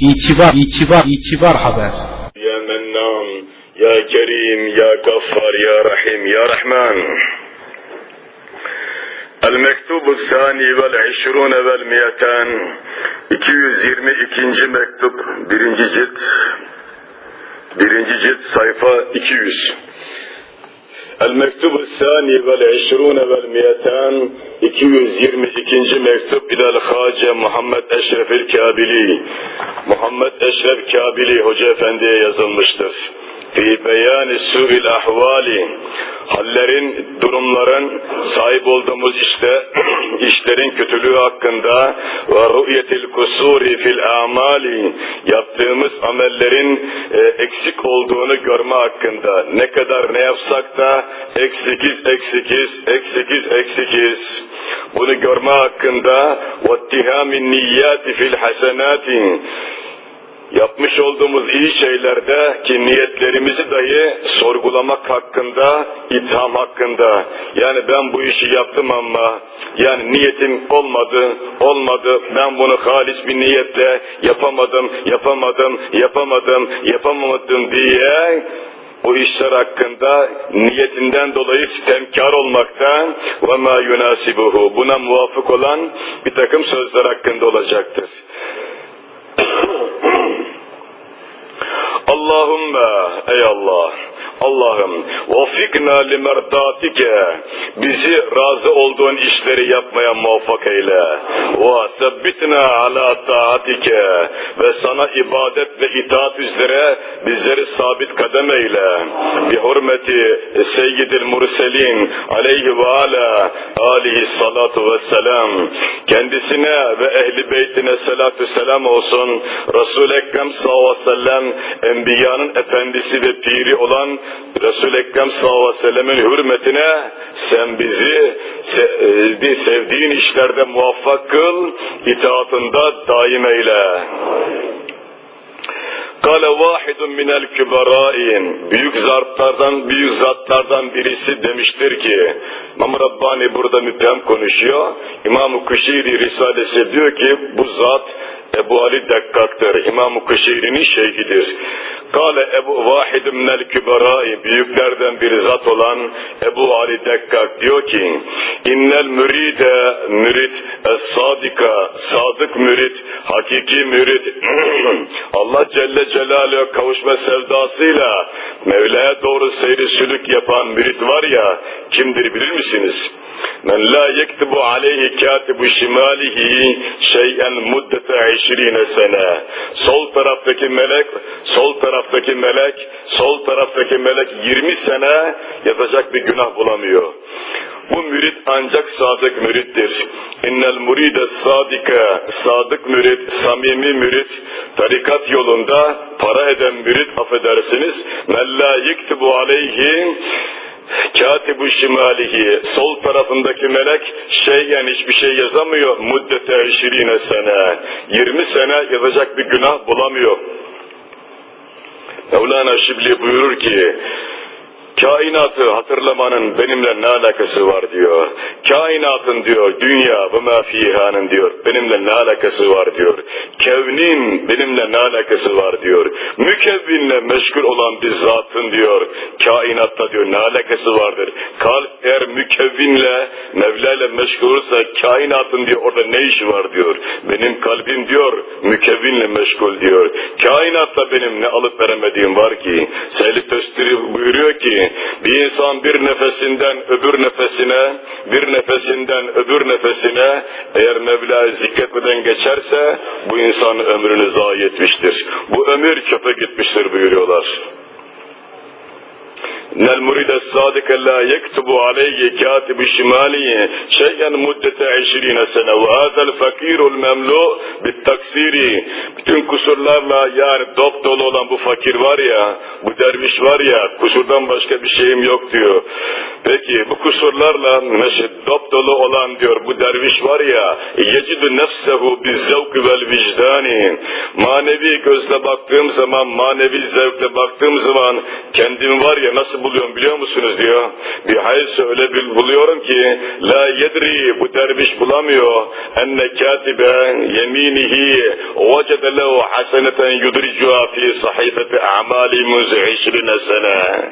İtibar, itibar, itibar haber. Ya Mennan, Ya Kerim, Ya Gaffar, Ya Rahim, Ya Rahman. المكتوب الثاني والعشرون والمئتان 222. mektup birinci cilt birinci cilt sayfa 200 المكتوب الثاني والعشرون والمئتان 222. mektup İlal Hace Muhammed Eşref Kabili Muhammed Eşref Kabili Hoca Efendi'ye yazılmıştır fi beyani su'il ahvali. Hallerin, durumların sahip olduğumuz işte işlerin kötülüğü hakkında ve ru'yetil kusuri fil amali yaptığımız amellerin e, eksik olduğunu görme hakkında. Ne kadar ne yapsak da eksikiz eksikiz eksikiz eksikiz. Bunu görme hakkında ve ittihamin niyyati fil hasenati yapmış olduğumuz iyi şeylerde ki niyetlerimizi dahi sorgulamak hakkında, itham hakkında. Yani ben bu işi yaptım ama yani niyetim olmadı, olmadı. Ben bunu halis bir niyetle yapamadım, yapamadım, yapamadım, yapamadım diye bu işler hakkında niyetinden dolayı sitemkar olmakta ve ma yunasibuhu buna muvafık olan bir takım sözler hakkında olacaktır. Allahümme ey Allah Allah'ım vafikna limerdatike bizi razı olduğun işleri yapmaya muvaffak eyle. Ve sebbitna ala taatike. Ve sana ibadet ve itaat üzere bizleri sabit kadem eyle. Bi hurmeti seyyidil murselin aleyhi ve ala alihi salatu ve selam. Kendisine ve ehli beytine salatu selam olsun. Resul-i Ekrem sallallahu aleyhi ve sellem enbiyanın efendisi ve piri olan Resul-i Ekrem sallallahu aleyhi ve sellemin hürmetine sen bizi se sevdiğin işlerde muvaffak kıl, itaatında daim eyle. Kale vahidun minel küberâin. Büyük zatlardan, büyük zatlardan birisi demiştir ki, İmam Rabbani burada müphem konuşuyor. İmam-ı Kuşiri Risalesi diyor ki, bu zat Ebu Ali Dekkak'tır. İmam-ı Kuşeyri'nin şeyhidir. Kale Ebu Vahid minel küberai büyüklerden bir zat olan Ebu Ali Dekkak diyor ki innel müride mürit es-sadika sadık mürit hakiki mürit Allah Celle Celaluhu'ya kavuşma sevdasıyla Mevla'ya doğru seyri sülük yapan mürit var ya kimdir bilir misiniz? Men la yektubu aleyhi katibu şimalihi şeyen muddete işrine sene. Sol taraftaki melek, sol taraftaki melek, sol taraftaki melek 20 sene yazacak bir günah bulamıyor. Bu mürit ancak sadık mürittir. İnnel muride sadika, sadık mürit, samimi mürit, tarikat yolunda para eden mürit affedersiniz. Men la yektubu aleyhi Katibu şimalihi sol tarafındaki melek şeyen hiçbir şey yazamıyor muddete işirine sene 20 sene yazacak bir günah bulamıyor. Mevlana Şibli buyurur ki kainatı hatırlamanın benimle ne alakası var diyor. Kainatın diyor, dünya ve ma fihanın diyor, benimle ne alakası var diyor. Kevnin benimle ne alakası var diyor. Mükevvinle meşgul olan bir zatın diyor, kainatta diyor ne alakası vardır. Kalp eğer mükevvinle, Mevla ile meşgul olursa kainatın diyor orada ne işi var diyor. Benim kalbim diyor, mükevvinle meşgul diyor. Kainatta benim ne alıp veremediğim var ki. Seyyid Tösteri buyuruyor ki, bir insan bir nefesinden öbür nefesine, bir nefesinden öbür nefesine eğer Mevla'yı zikretmeden geçerse bu insan ömrünü zayi etmiştir. Bu ömür çöpe gitmiştir buyuruyorlar. إن المريد الصادق لا يكتب عليه كاتب شماله شيئا مدة عشرين سنة وهذا الفقير المملوء بالتكسير bütün kusurlarla yani dop dolu olan bu fakir var ya, bu derviş var ya, kusurdan başka bir şeyim yok diyor. Peki bu kusurlarla meşed dop dolu olan diyor bu derviş var ya, yecidu nefsehu bizzevk vel vicdani. Manevi gözle baktığım zaman, manevi zevkle baktığım zaman kendim var ya nasıl buluyorum biliyor musunuz diyor. Bir hayse öyle bir buluyorum ki la yedri bu derviş bulamıyor enne katibe yeminihi vecede lehu haseneten yudricuha fi sahifeti a'mali muzi işrine sene.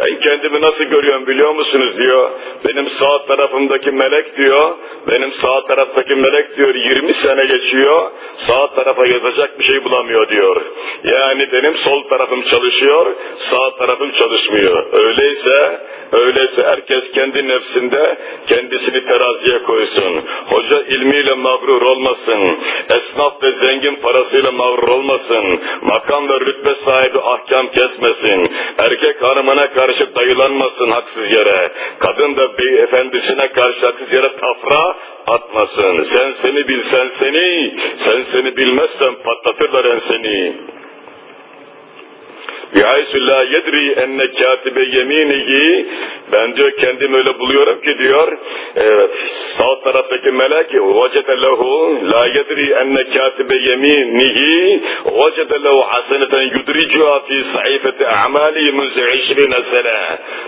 Ben kendimi nasıl görüyorum biliyor musunuz diyor. Benim sağ tarafımdaki melek diyor. Benim sağ taraftaki melek diyor 20 sene geçiyor. Sağ tarafa yazacak bir şey bulamıyor diyor. Yani benim sol tarafım çalışıyor, sağ tarafım çalışmıyor. Öyleyse, öyleyse herkes kendi nefsinde kendisini teraziye koysun. Hoca ilmiyle mağrur olmasın. Esnaf ve zengin parasıyla mağrur olmasın. Makam ve rütbe sahibi ahkam kesmesin. Erkek hanımına karşı dayılanmasın haksız yere. Kadın da beyefendisine karşı haksız yere tafra atmasın. Sen seni bilsen seni, sen seni bilmezsen patlatırlar enseni. بِحَيْسُ لَا يَدْرِي اَنَّ كَاتِبَ يَم۪ينِهِ Ben diyor kendim öyle buluyorum ki diyor, evet, sağ taraftaki melek وَجَدَ لَهُ لَا يَدْرِي اَنَّ كَاتِبَ يَم۪ينِهِ وَجَدَ لَهُ حَسَنَةً يُدْرِجُهَا ف۪ي صَحِفَةِ اَعْمَالِهِ مُنْزِ عِشْرِينَ سَنَةً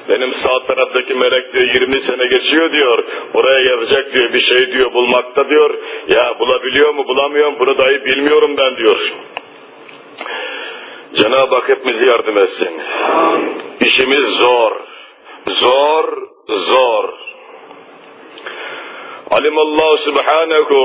Benim sağ taraftaki melek diyor 20 sene geçiyor diyor, oraya yazacak diyor bir şey diyor bulmakta diyor, ya bulabiliyor mu bulamıyor mu bunu dahi bilmiyorum ben diyor. Cenab-ı Hak hepimizi yardım etsin. İşimiz zor. Zor, zor. Alimallahu subhanehu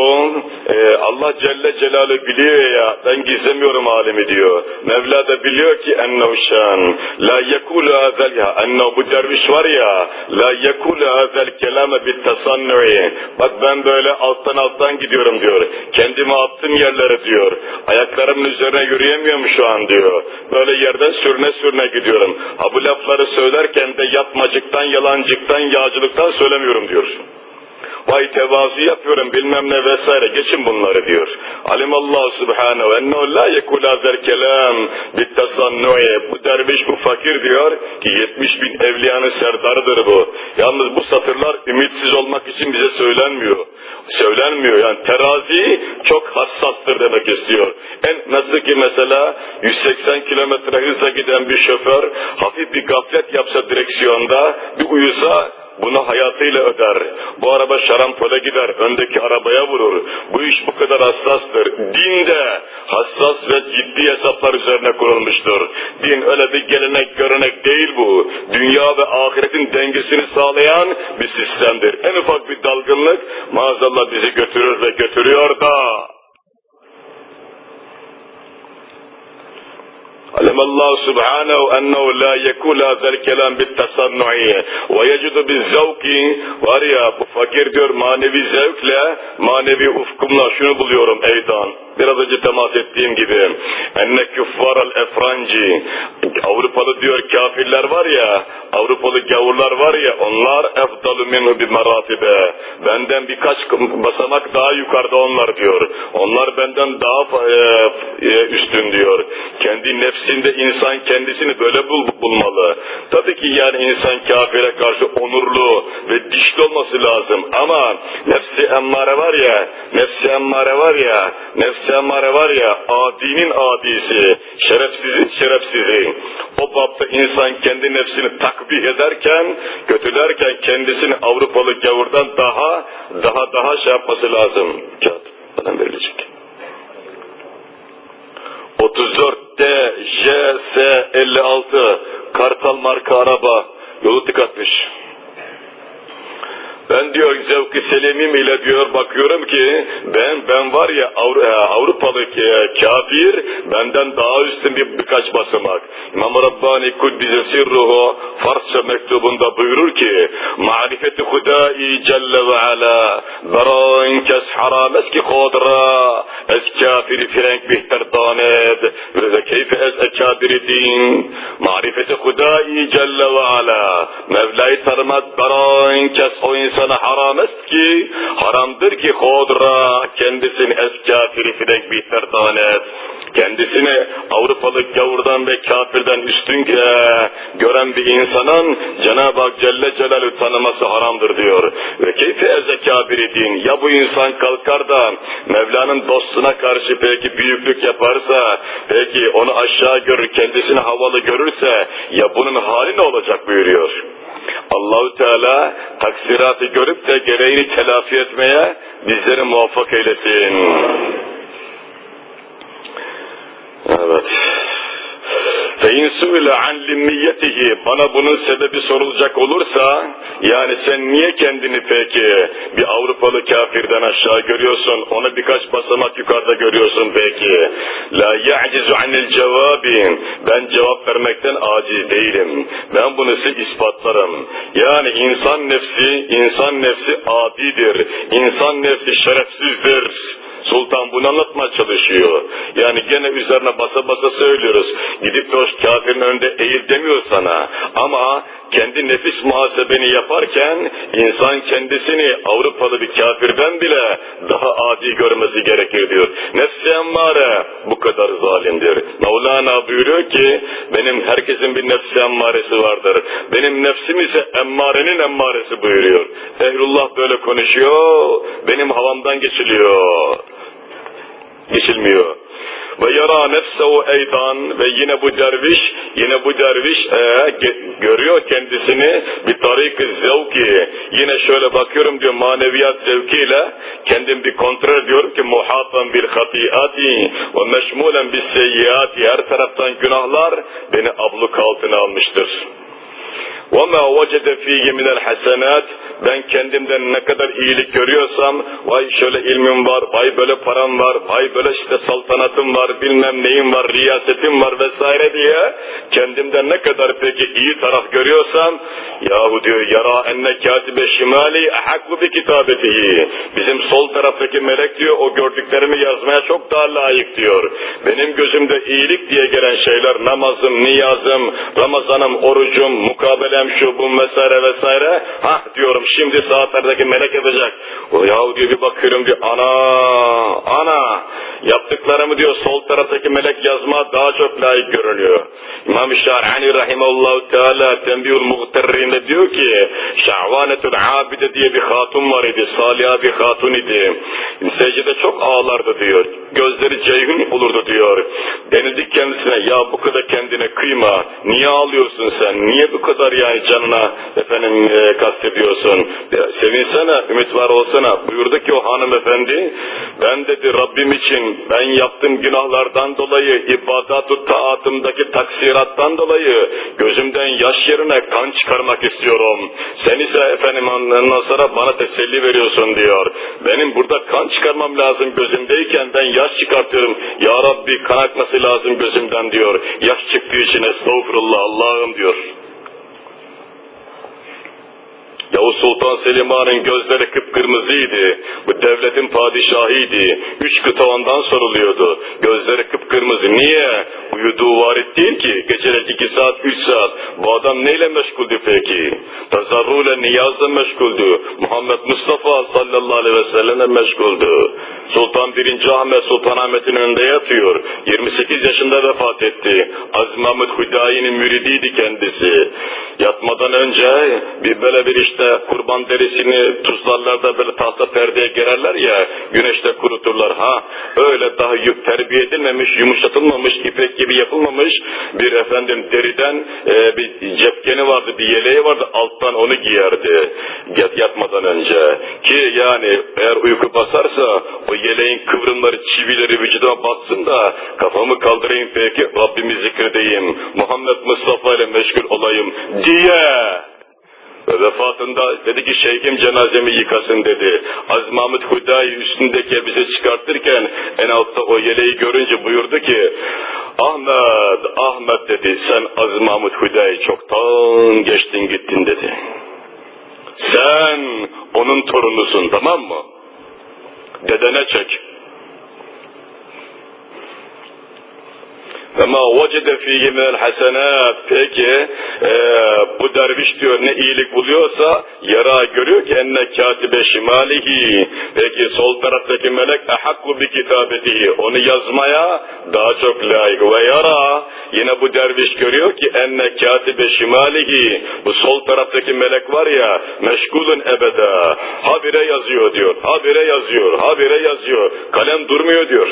e, Allah Celle Celaluhu biliyor ya ben gizlemiyorum alemi diyor. Mevla da biliyor ki ennehu şan la yekulu hazel ya ennehu bu derviş var ya la yekulu hazel kelame bit tasannu'i bak ben böyle alttan alttan gidiyorum diyor. Kendimi attım yerlere diyor. Ayaklarımın üzerine yürüyemiyorum şu an diyor. Böyle yerden sürüne sürüne gidiyorum. Ha bu lafları söylerken de yapmacıktan, yalancıktan, yağcılıktan söylemiyorum diyor vay tevazu yapıyorum bilmem ne vesaire geçin bunları diyor. Alimallahu subhanehu ennehu la yekul hazer kelam bittasannuye. Bu derviş bu fakir diyor ki 70 bin evliyanın serdarıdır bu. Yalnız bu satırlar ümitsiz olmak için bize söylenmiyor. Söylenmiyor yani terazi çok hassastır demek istiyor. En nasıl ki mesela 180 kilometre hızla giden bir şoför hafif bir gaflet yapsa direksiyonda bir uyusa bunu hayatıyla öder. Bu araba şarampole gider, öndeki arabaya vurur. Bu iş bu kadar hassastır. Din de hassas ve ciddi hesaplar üzerine kurulmuştur. Din öyle bir gelenek, görenek değil bu. Dünya ve ahiretin dengesini sağlayan bir sistemdir. En ufak bir dalgınlık maazallah bizi götürür ve götürüyor da علم الله سبحانه أنه لا يكون هذا الكلام بالتصنع ويجد بالزوق var ya bu fakir diyor manevi zevkle manevi ufkumla şunu buluyorum eydan biraz önce temas ettiğim gibi enne küffaral efranci Avrupalı diyor kafirler var ya Avrupalı gavurlar var ya onlar efdalu minhu bi meratibe. Benden birkaç basamak daha yukarıda onlar diyor. Onlar benden daha e, üstün diyor. Kendi nefsinde insan kendisini böyle bul, bulmalı. Tabii ki yani insan kafire karşı onurlu ve dişli olması lazım ama nefsi emmare var ya nefsi emmare var ya nefsi emmare var ya adinin adisi şerefsizin şerefsizi. O bapta insan kendi nefsini takbih ederken kötülerken kendisini Avrupalı gavurdan daha daha daha şey yapması lazım. Kağıt bana verilecek. 34 D J S 56 Kartal marka araba yolu tıkatmış. Ben diyor zevk-i selimim ile diyor bakıyorum ki ben ben var ya Avru, Avrupalı kafir benden daha üstün bir birkaç basamak. İmam Rabbani Kuddise Sirruhu Farsça mektubunda buyurur ki Marifeti Hudai Celle ve Ala Beran kes haram eski kodra es kafiri frenk bihter daned ve keyfe es ekabiri din Marifeti Hudai Celle ve Ala Mevla-i tanımak beran kes o insan insana haram est ki, haramdır ki hodra kendisini es kafiri firek bihter danet. Kendisini Avrupalı gavurdan ve kafirden üstün gören bir insanın Cenab-ı Hak Celle Celaluhu tanıması haramdır diyor. Ve keyfe eze kafiri din. Ya bu insan kalkar da Mevla'nın dostuna karşı peki büyüklük yaparsa, peki onu aşağı görür, kendisini havalı görürse ya bunun hali ne olacak buyuruyor. Allahu Teala taksiratı görüp de gereğini telafi etmeye bizleri muvaffak eylesin. Evet. فَاِنْ سُئِلَ عَنْ لِمِّيَّتِهِ Bana bunun sebebi sorulacak olursa, yani sen niye kendini peki bir Avrupalı kafirden aşağı görüyorsun, onu birkaç basamak yukarıda görüyorsun peki. La ya'cizu anil cevabin. Ben cevap vermekten aciz değilim. Ben bunu size ispatlarım. Yani insan nefsi, insan nefsi adidir. İnsan nefsi şerefsizdir. Sultan bunu anlatmaya çalışıyor. Yani gene üzerine basa basa söylüyoruz. Gidip de kafirin önünde eğil demiyor sana. Ama kendi nefis muhasebeni yaparken insan kendisini Avrupalı bir kafirden bile daha adi görmesi gerekir diyor. Nefsi emmare bu kadar zalimdir. Mevlana buyuruyor ki benim herkesin bir nefsi emmaresi vardır. Benim nefsim ise emmarenin emmaresi buyuruyor. Ehlullah böyle konuşuyor. Benim havamdan geçiliyor geçilmiyor. Ve yara nefsehu eydan ve yine bu derviş, yine bu derviş e, görüyor kendisini bir tarik-ı zevki. Yine şöyle bakıyorum diyor maneviyat zevkiyle kendim bir kontrol ediyorum ki muhatan bir hatiati ve meşmulen bir seyyiati her taraftan günahlar beni abluk altına almıştır. وَمَا وَجَدَ ف۪يهِ مِنَ الْحَسَنَاتِ Ben kendimden ne kadar iyilik görüyorsam, vay şöyle ilmim var, vay böyle param var, vay böyle işte saltanatım var, bilmem neyim var, riyasetim var vesaire diye kendimden ne kadar peki iyi taraf görüyorsam, yahu diyor yara enne katibe şimali hakku bi kitabetihi. Bizim sol taraftaki melek diyor o gördüklerimi yazmaya çok daha layık diyor. Benim gözümde iyilik diye gelen şeyler namazım, niyazım, Ramazanım, orucum, mukabele bilmem şu bu vesaire vesaire. Ha diyorum şimdi saatlerdeki melek yazacak. O yahu diyor bir bakıyorum diyor ana ana yaptıklarımı diyor sol taraftaki melek yazma daha çok layık görünüyor. İmam-ı Şar'ani Rahimallahu Teala Tembihul Muhterrin'de diyor ki Şahvanetül Abide diye bir hatun var idi. Saliha bir hatun idi. Secde çok ağlardı diyor. Gözleri ceyhun olurdu diyor. Denildi kendisine ya bu kadar kendine kıyma. Niye ağlıyorsun sen? Niye bu kadar yani canına efendim e, kastediyorsun? Sevinsene, ümit var olsana. Buyurdu ki o hanımefendi ben dedi Rabbim için ben yaptığım günahlardan dolayı ibadat taatımdaki taksirattan dolayı gözümden yaş yerine kan çıkarmak istiyorum. Sen ise efendim ondan sonra bana teselli veriyorsun diyor. Benim burada kan çıkarmam lazım gözümdeyken ben yaş çıkartıyorum. Ya Rabbi kan akması lazım gözümden diyor. Yaş çıktığı için estağfurullah Allah'ım diyor. Yavuz Sultan Selim Han'ın gözleri kıpkırmızıydı. Bu devletin padişahıydı. Üç kıta ondan soruluyordu. Gözleri kıpkırmızı. Niye? Uyuduğu varit değil ki. Geceler iki saat, üç saat. Bu adam neyle meşguldü peki? Tazarruyla niyazla meşguldü. Muhammed Mustafa sallallahu aleyhi ve sellem'le meşguldü. Sultan 1. Ahmet Sultanahmet'in önünde yatıyor. 28 yaşında vefat etti. Aziz Mahmud Hüdayi'nin müridiydi kendisi. Yatmadan önce bir böyle bir işte kurban derisini tuzlarlarda böyle tahta perdeye gererler ya güneşte kuruturlar. Ha öyle daha terbiye edilmemiş, yumuşatılmamış, ipek gibi yapılmamış bir efendim deriden e, bir cepkeni vardı, bir yeleği vardı. Alttan onu giyerdi yat, yatmadan önce. Ki yani eğer uyku basarsa o yeleğin kıvrımları, çivileri vücuduma batsın da kafamı kaldırayım peki Rabbimi zikredeyim. Muhammed Mustafa ile meşgul olayım diye vefatında dedi ki şeyhim cenazemi yıkasın dedi. Aziz Mahmud Hudayi üstündeki elbise çıkartırken en altta o yeleği görünce buyurdu ki Ahmet, Ahmet dedi sen Aziz Mahmud Hudayi çoktan geçtin gittin dedi. Sen onun torunusun tamam mı? Dedene çek. Ma vecede fihi minel hasenat. Peki e, bu derviş diyor ne iyilik buluyorsa yara görüyor ki enne katibe şimalihi. Peki sol taraftaki melek ehakku bi kitabetihi. Onu yazmaya daha çok layık. Ve yara yine bu derviş görüyor ki enne katibe şimalihi. Bu sol taraftaki melek var ya meşgulun ebeda. Habire yazıyor diyor. Habire yazıyor. Habire yazıyor. Kalem durmuyor diyor.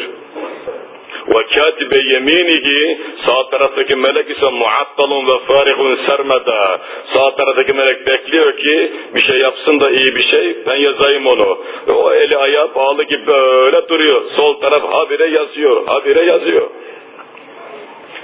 Ve katibe yeminihi sağ taraftaki melek ise muattalun ve farihun sermeda. Sağ taraftaki melek bekliyor ki bir şey yapsın da iyi bir şey ben yazayım onu. O eli ayağı bağlı gibi böyle duruyor. Sol taraf habire yazıyor. Habire yazıyor.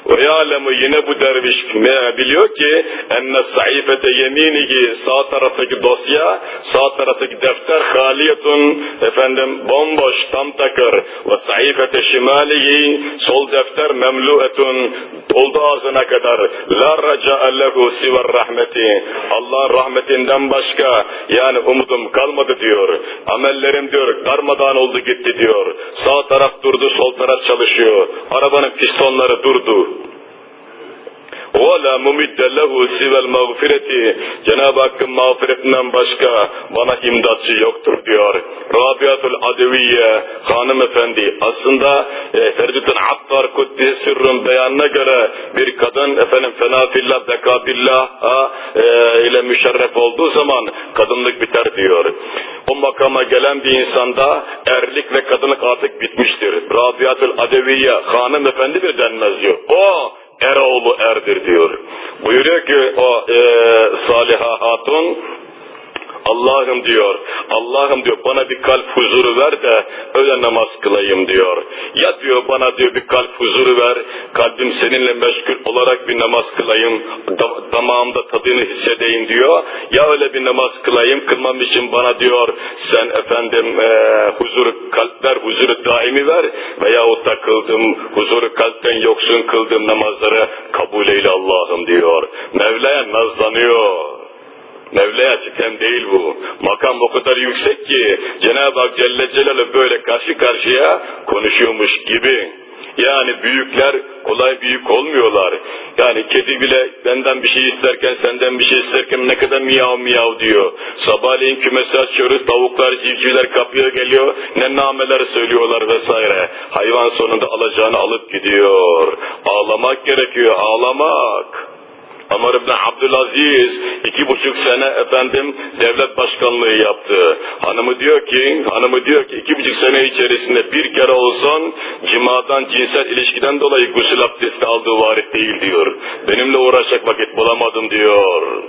Ve yine bu derviş biliyor ki enne saifete yeminihi sağ taraftaki dosya, sağ taraftaki defter haliyetun efendim bomboş tam takır ve saifete şimalihi sol defter memluetun doldu ağzına kadar la raca'a lehu siver rahmeti Allah'ın rahmetinden başka yani umudum kalmadı diyor. Amellerim diyor darmadağın oldu gitti diyor. Sağ taraf durdu sol taraf çalışıyor. Arabanın pistonları durdu. وَلَا مُمِدَّ لَهُ سِوَ الْمَغْفِرَةِ Cenab-ı Hakk'ın mağfiretinden başka bana imdatçı yoktur diyor. Rabiatul Adeviye hanımefendi aslında e, Ferdütün Attar Kuddi Sırrın beyanına göre bir kadın efendim fena fillah bekabillah e, ile müşerref olduğu zaman kadınlık biter diyor. O makama gelen bir insanda erlik ve kadınlık artık bitmiştir. Rabiatul Adeviye hanımefendi bir denmez diyor. O Eroğlu erdir diyor. Buyuruyor ki o e, Saliha Hatun Allah'ım diyor, Allah'ım diyor bana bir kalp huzuru ver de öyle namaz kılayım diyor. Ya diyor bana diyor bir kalp huzuru ver, kalbim seninle meşgul olarak bir namaz kılayım, da, damağımda tadını hissedeyim diyor. Ya öyle bir namaz kılayım, kılmam için bana diyor sen efendim e, huzuru kalpler, huzuru daimi ver veyahut da kıldım, huzuru kalpten yoksun kıldığım namazları kabul eyle Allah'ım diyor. Mevla'ya nazlanıyor. Mevla'ya sitem değil bu. Makam o kadar yüksek ki Cenab-ı Hak Celle Celaluhu böyle karşı karşıya konuşuyormuş gibi. Yani büyükler kolay büyük olmuyorlar. Yani kedi bile benden bir şey isterken senden bir şey isterken ne kadar miyav miyav diyor. Sabahleyin kümesi açıyoruz tavuklar civcivler kapıya geliyor ne nameler söylüyorlar vesaire. Hayvan sonunda alacağını alıp gidiyor. Ağlamak gerekiyor ağlamak. Ömer İbni Abdülaziz iki buçuk sene efendim devlet başkanlığı yaptı. Hanımı diyor ki, hanımı diyor ki iki buçuk sene içerisinde bir kere olsan cimadan cinsel ilişkiden dolayı gusül abdesti aldığı varit değil diyor. Benimle uğraşacak vakit bulamadım diyor.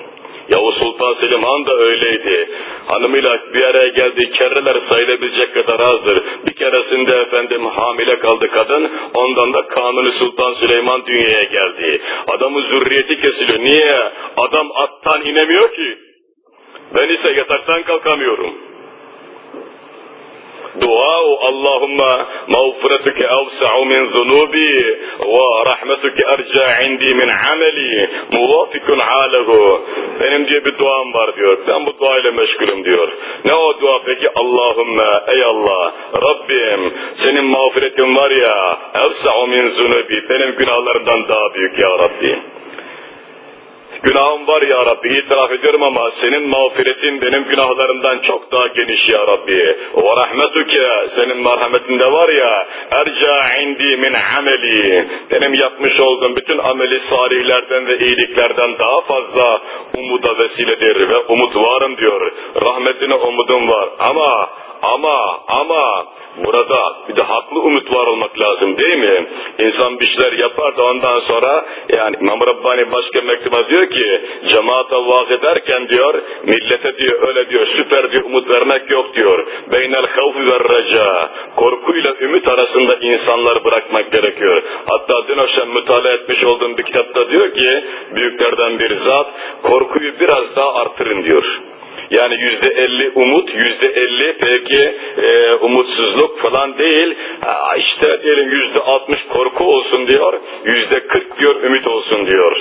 Yavuz Sultan Selim Han da öyleydi. Hanımıyla bir araya geldiği kerreler sayılabilecek kadar azdır. Bir keresinde efendim hamile kaldı kadın, ondan da Kanuni Sultan Süleyman dünyaya geldi. Adamın zürriyeti kesiliyor. Niye? Adam attan inemiyor ki. Ben ise yataktan kalkamıyorum. Dua Allahümme mağfiretuke evsa'u min zunubi ve rahmetuke erca indi min ameli muvafikun alehu. Benim diye bir duam var diyor. Ben bu duayla meşgulüm diyor. Ne o dua peki? Allahümme ey Allah Rabbim senin mağfiretin var ya evsa'u min zunubi benim günahlarımdan daha büyük ya Rabbi. Günahım var ya Rabbi itiraf ediyorum ama senin mağfiretin benim günahlarımdan çok daha geniş ya Rabbi. Ve rahmetuke senin merhametinde var ya erca indi min ameli. Benim yapmış olduğum bütün ameli salihlerden ve iyiliklerden daha fazla umuda vesiledir ve umut varım diyor. Rahmetine umudum var ama ama ama burada bir de haklı umut var olmak lazım değil mi? İnsan bir şeyler yapar da ondan sonra yani İmam Rabbani başka mektuba diyor ki cemaate vaaz ederken diyor millete diyor öyle diyor süper bir umut vermek yok diyor. Beynel havfi ve reca korkuyla ümit arasında insanlar bırakmak gerekiyor. Hatta dün akşam mütalaa etmiş olduğum bir kitapta diyor ki büyüklerden bir zat korkuyu biraz daha artırın diyor. Yani yüzde elli umut, yüzde elli peki e, umutsuzluk falan değil. Ha, işte diyelim yüzde altmış korku olsun diyor, yüzde kırk diyor ümit olsun diyor.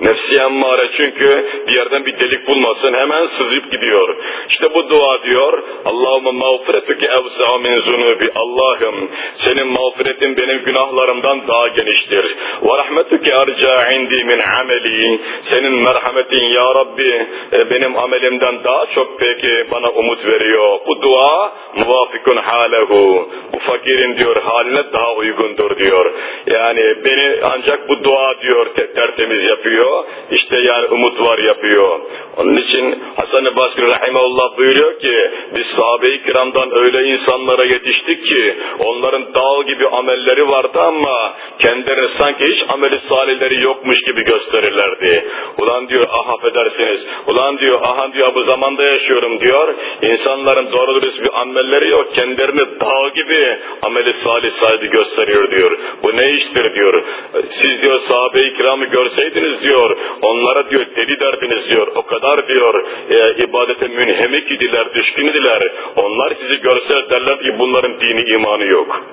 Nefsi emmare çünkü bir yerden bir delik bulmasın hemen sızıp gidiyor. İşte bu dua diyor. Allahümme mağfiretuke evsa min zunubi. Allah'ım senin mağfiretin benim günahlarımdan daha geniştir. Ve rahmetuke arca indi min ameli. Senin merhametin ya Rabbi e, benim amelimden daha çok peki bana umut veriyor. Bu dua muvafikun halehu. Bu fakirin diyor haline daha uygundur diyor. Yani beni ancak bu dua diyor tertemiz yapıyor. İşte yani umut var yapıyor. Onun için Hasan-ı Basri Rahimahullah buyuruyor ki biz sahabe-i kiramdan öyle insanlara yetiştik ki onların dağ gibi amelleri vardı ama kendileri sanki hiç ameli salihleri yokmuş gibi gösterirlerdi. Ulan diyor ah affedersiniz. Ulan diyor aha diyor bu zamanda yaşıyorum diyor. İnsanların doğru dürüst bir amelleri yok. Kendilerini dağ gibi ameli salih sahibi gösteriyor diyor. Bu ne iştir diyor. Siz diyor sahabe-i kiramı görseydiniz diyor. Onlara diyor deli derdiniz diyor. O kadar diyor e, ibadete münhemik idiler, düşkün idiler. Onlar sizi görse derler ki bunların dini imanı yok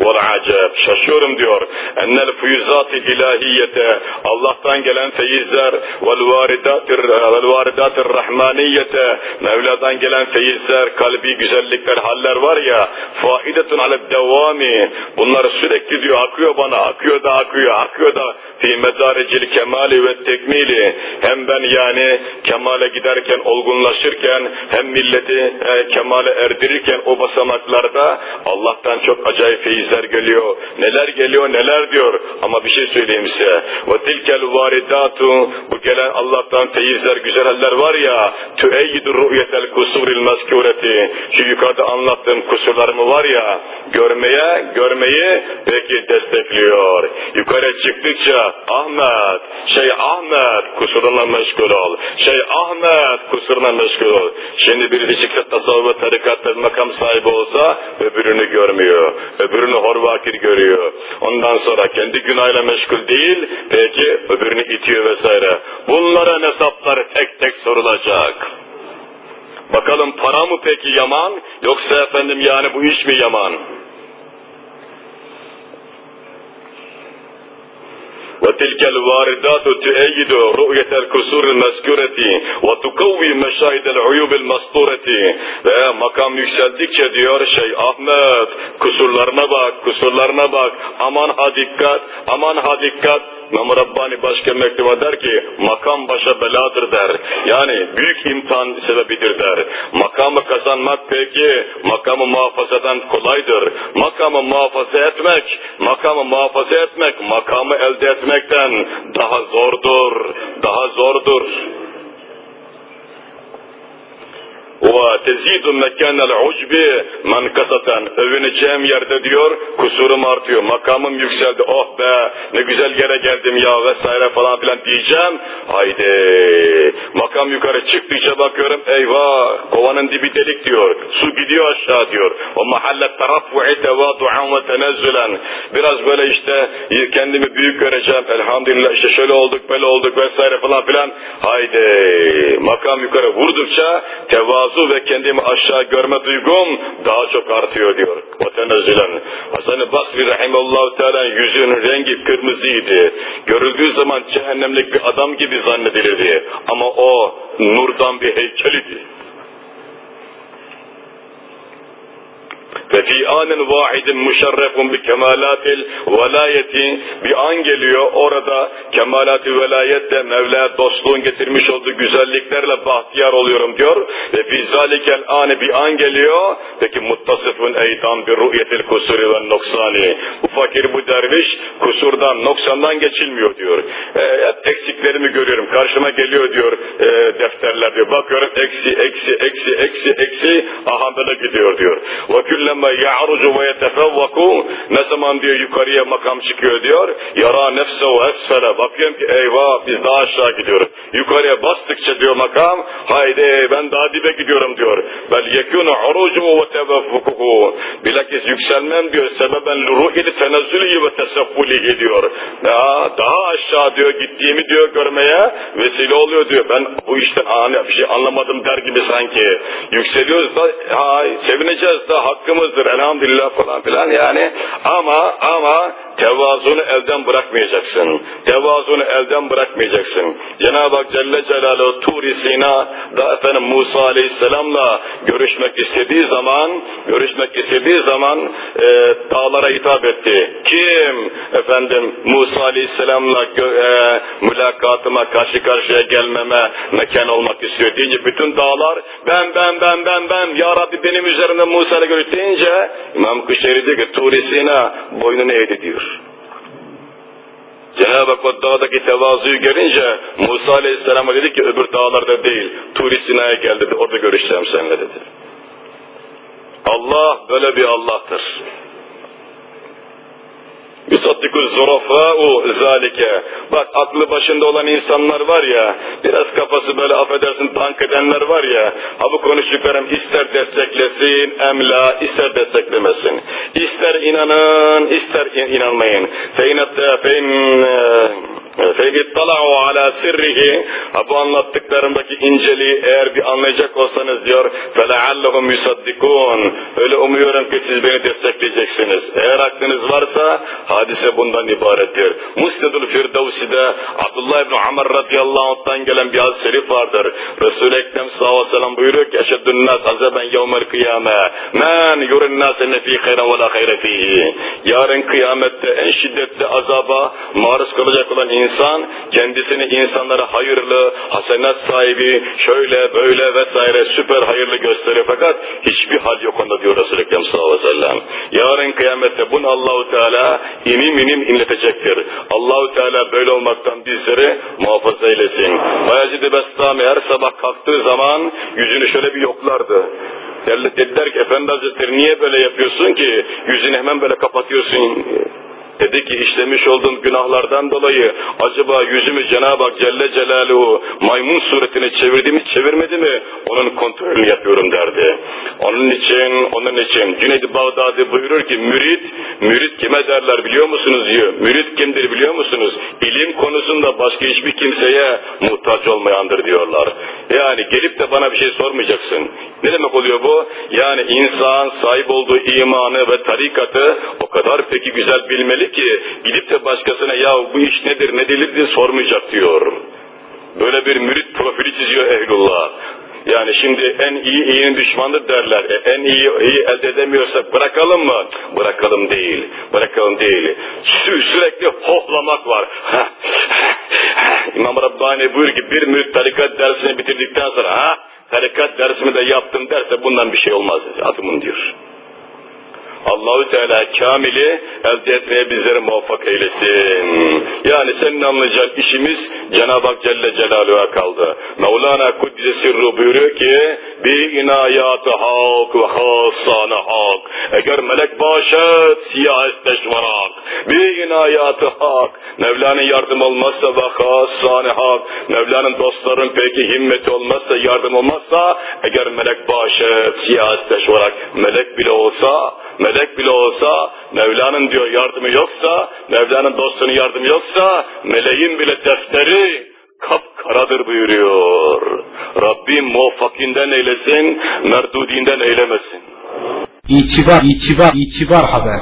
vel acep şaşıyorum diyor. Ennel fuyuzat-ı ilahiyete Allah'tan gelen feyizler vel varidatir vel varidatir rahmaniyete Mevla'dan gelen feyizler kalbi güzellikler haller var ya faidetun aleb devami bunlar sürekli diyor akıyor bana akıyor da akıyor akıyor da. Fi medarecil kemali ve tekmili hem ben yani kemale giderken olgunlaşırken hem milleti e, kemale erdirirken o basamaklarda Allah'tan çok acayip feyiz feyizler geliyor. Neler geliyor neler diyor. Ama bir şey söyleyeyim size. Tilkel varidatu bu gelen Allah'tan feyizler güzel haller var ya tüeyyidu ru'yetel kusuril meskureti şu yukarıda anlattığım kusurlarımı var ya görmeye görmeyi peki destekliyor. Yukarı çıktıkça Ahmet, şey Ahmet kusuruna meşgul ol. Şey Ahmet kusuruna meşgul ol. Şimdi birisi çıksa tasavvuf ve makam sahibi olsa öbürünü görmüyor. Öbürünü horvakir görüyor. Ondan sonra kendi günahıyla meşgul değil, peki öbürünü itiyor vesaire. Bunların hesapları tek tek sorulacak. Bakalım para mı peki yaman, yoksa efendim yani bu iş mi yaman? وتلك الواردات تؤيد رؤية الكسور المذكورة وتقوي مشاهد العيوب المسطورة ve makam yükseldikçe diyor şey Ahmet kusurlarına bak kusurlarına bak aman ha dikkat aman ha dikkat İmam Rabbani başka mektuba der ki makam başa beladır der. Yani büyük imtihan sebebidir der. Makamı kazanmak peki makamı muhafazadan kolaydır. Makamı muhafaza etmek, makamı muhafaza etmek, makamı elde etmekten daha zordur, daha zordur. وَتَزِيدُ مَكَانَ الْعُجْبِ mankasatan övüneceğim yerde diyor kusurum artıyor makamım yükseldi oh be ne güzel yere geldim ya vesaire falan filan diyeceğim haydi makam yukarı çıktıkça bakıyorum eyvah kovanın dibi delik diyor su gidiyor aşağı diyor o mahalle taraffu'i tevadu'an ve tenezzülen biraz böyle işte kendimi büyük göreceğim elhamdülillah işte şöyle olduk böyle olduk vesaire falan filan haydi makam yukarı vurdukça tevazu ve kendimi aşağı görme duygum daha çok artıyor diyor. O tenezzülen. Hasan-ı Basri Rahimallahu Teala yüzünün rengi kırmızıydı. Görüldüğü zaman cehennemlik bir adam gibi zannedilirdi. Ama o nurdan bir heykelidi. Ve fi anin vahidin muşerrefun bi kemalatil velayeti. Bir an geliyor orada kemalat-ı velayette Mevla dostluğun getirmiş olduğu güzelliklerle bahtiyar oluyorum diyor. Ve fi zalikel ani bir an geliyor. Peki muttasıfın eydan bir ru'yetil kusuri ve noksani bu fakir bu derviş kusurdan noksandan geçilmiyor diyor. E, eksiklerimi görüyorum. Karşıma geliyor diyor e, defterler diyor. Bakıyorum eksi eksi eksi eksi eksi. Aha gidiyor diyor. Ve inneme ya'rucu ve yetefevvaku. Ne zaman diyor yukarıya makam çıkıyor diyor. Yara nefse nefsehu esfele. Bakıyorum ki eyvah biz daha aşağı gidiyoruz. Yukarıya bastıkça diyor makam haydi ben daha dibe gidiyorum diyor. Bel yekunu urucumu ve tevevvukuhu bilakis yükselmem diyor sebeben luru'il tenezzülü ve teseffulihi diyor. Daha, daha aşağı diyor gittiğimi diyor görmeye vesile oluyor diyor. Ben bu işten ani bir şey anlamadım der gibi sanki. Yükseliyoruz da ay, sevineceğiz da hakkımız hakkımızdır elhamdülillah falan filan. Yani ama ama tevazunu elden bırakmayacaksın. Tevazunu elden bırakmayacaksın. Cenab-ı Hak Celle Celaluhu Tur-i Sina da efendim Musa Aleyhisselam'la görüşmek istediği zaman görüşmek istediği zaman e, dağlara hitap etti. Kim efendim Musa Aleyhisselam'la e, mülakatıma karşı karşıya gelmeme mekan olmak istiyor deyince bütün dağlar ben ben ben ben ben ya Rabbi benim üzerimde Musa'yla görüş deyince İmam Kuşeyri diyor ki Tur-i Sina boynunu eğdi diyor. Cenab-ı Hak o dağdaki tevazuyu görünce Musa Aleyhisselam'a dedi ki öbür dağlarda değil Tur-i Sina'ya gel dedi orada görüşeceğim seninle dedi. Allah böyle bir Allah'tır. Yusaddikul zurafa'u zalike. Bak aklı başında olan insanlar var ya, biraz kafası böyle affedersin tank edenler var ya, ha bu konuştuklarım ister desteklesin emla, ister desteklemesin. İster inanın, ister inanmayın. Feynatte feyn Fevittala'u ala sirrihi bu anlattıklarımdaki inceliği eğer bir anlayacak olsanız diyor feleallehum yusaddikun öyle umuyorum ki siz beni destekleyeceksiniz. Eğer aklınız varsa hadise bundan ibarettir. Musnedul Firdevsi'de Abdullah İbni Amr radıyallahu anh'tan gelen bir hadis şerif vardır. Resul-i Ekrem sallallahu aleyhi ve sellem buyuruyor ki eşeddün nas azeben yevmel kıyame men yurun nas enne fî hayran ve la hayre fîhî. Yarın kıyamette en şiddetli azaba maruz kalacak olan insan kendisini insanlara hayırlı, hasenat sahibi, şöyle böyle vesaire süper hayırlı gösteriyor fakat hiçbir hal yok onda diyor Resul-i Ekrem sallallahu aleyhi ve sellem. Yarın kıyamette bunu Allahu Teala inim inim inletecektir. Allahu Teala böyle olmaktan bizleri muhafaza eylesin. Bayezid-i Bestami her sabah kalktığı zaman yüzünü şöyle bir yoklardı. Dediler ki Efendi Hazretleri niye böyle yapıyorsun ki yüzünü hemen böyle kapatıyorsun Dedi ki işlemiş olduğum günahlardan dolayı acaba yüzümü Cenab-ı Hak Celle Celaluhu maymun suretini çevirdi mi çevirmedi mi onun kontrolünü yapıyorum derdi. Onun için onun için Cüneyd-i Bağdadi buyurur ki mürit, mürit kime derler biliyor musunuz diyor. Mürit kimdir biliyor musunuz? İlim konusunda başka hiçbir kimseye muhtaç olmayandır diyorlar. Yani gelip de bana bir şey sormayacaksın. Ne demek oluyor bu? Yani insan sahip olduğu imanı ve tarikatı o kadar peki güzel bilmeli ki gidip de başkasına ya bu iş nedir ne değildir diye sormayacak diyor. Böyle bir mürit profili çiziyor ehlullah. Yani şimdi en iyi iyinin düşmanıdır derler. E, en iyi iyi elde edemiyorsak bırakalım mı? Bırakalım değil. Bırakalım değil. Sü sürekli hohlamak var. İmam Rabbani buyur ki bir mürit tarikat dersini bitirdikten sonra ha tarikat dersimi de yaptım derse bundan bir şey olmaz. Adımın diyor. Allahu Teala kamili elde etmeye bizleri muvaffak eylesin. Yani senin anlayacağın işimiz Cenab-ı Hak Celle Celaluhu'ya kaldı. Mevlana Kuddise Sirru buyuruyor ki bir inayatı hak ve hassana hak. Eğer melek başet siyah esteşvarak. Bir inayatı hak. Mevla'nın yardım olmazsa ve hassane hak. Mevla'nın dostların peki himmeti olmazsa yardım olmazsa eğer melek başet siyah esteşvarak. Melek bile olsa melek melek bile olsa, Mevla'nın diyor yardımı yoksa, Mevla'nın dostunun yardımı yoksa, meleğin bile defteri kapkaradır buyuruyor. Rabbim muvaffakinden eylesin, merdudinden eylemesin. İtibar, itibar, itibar haber.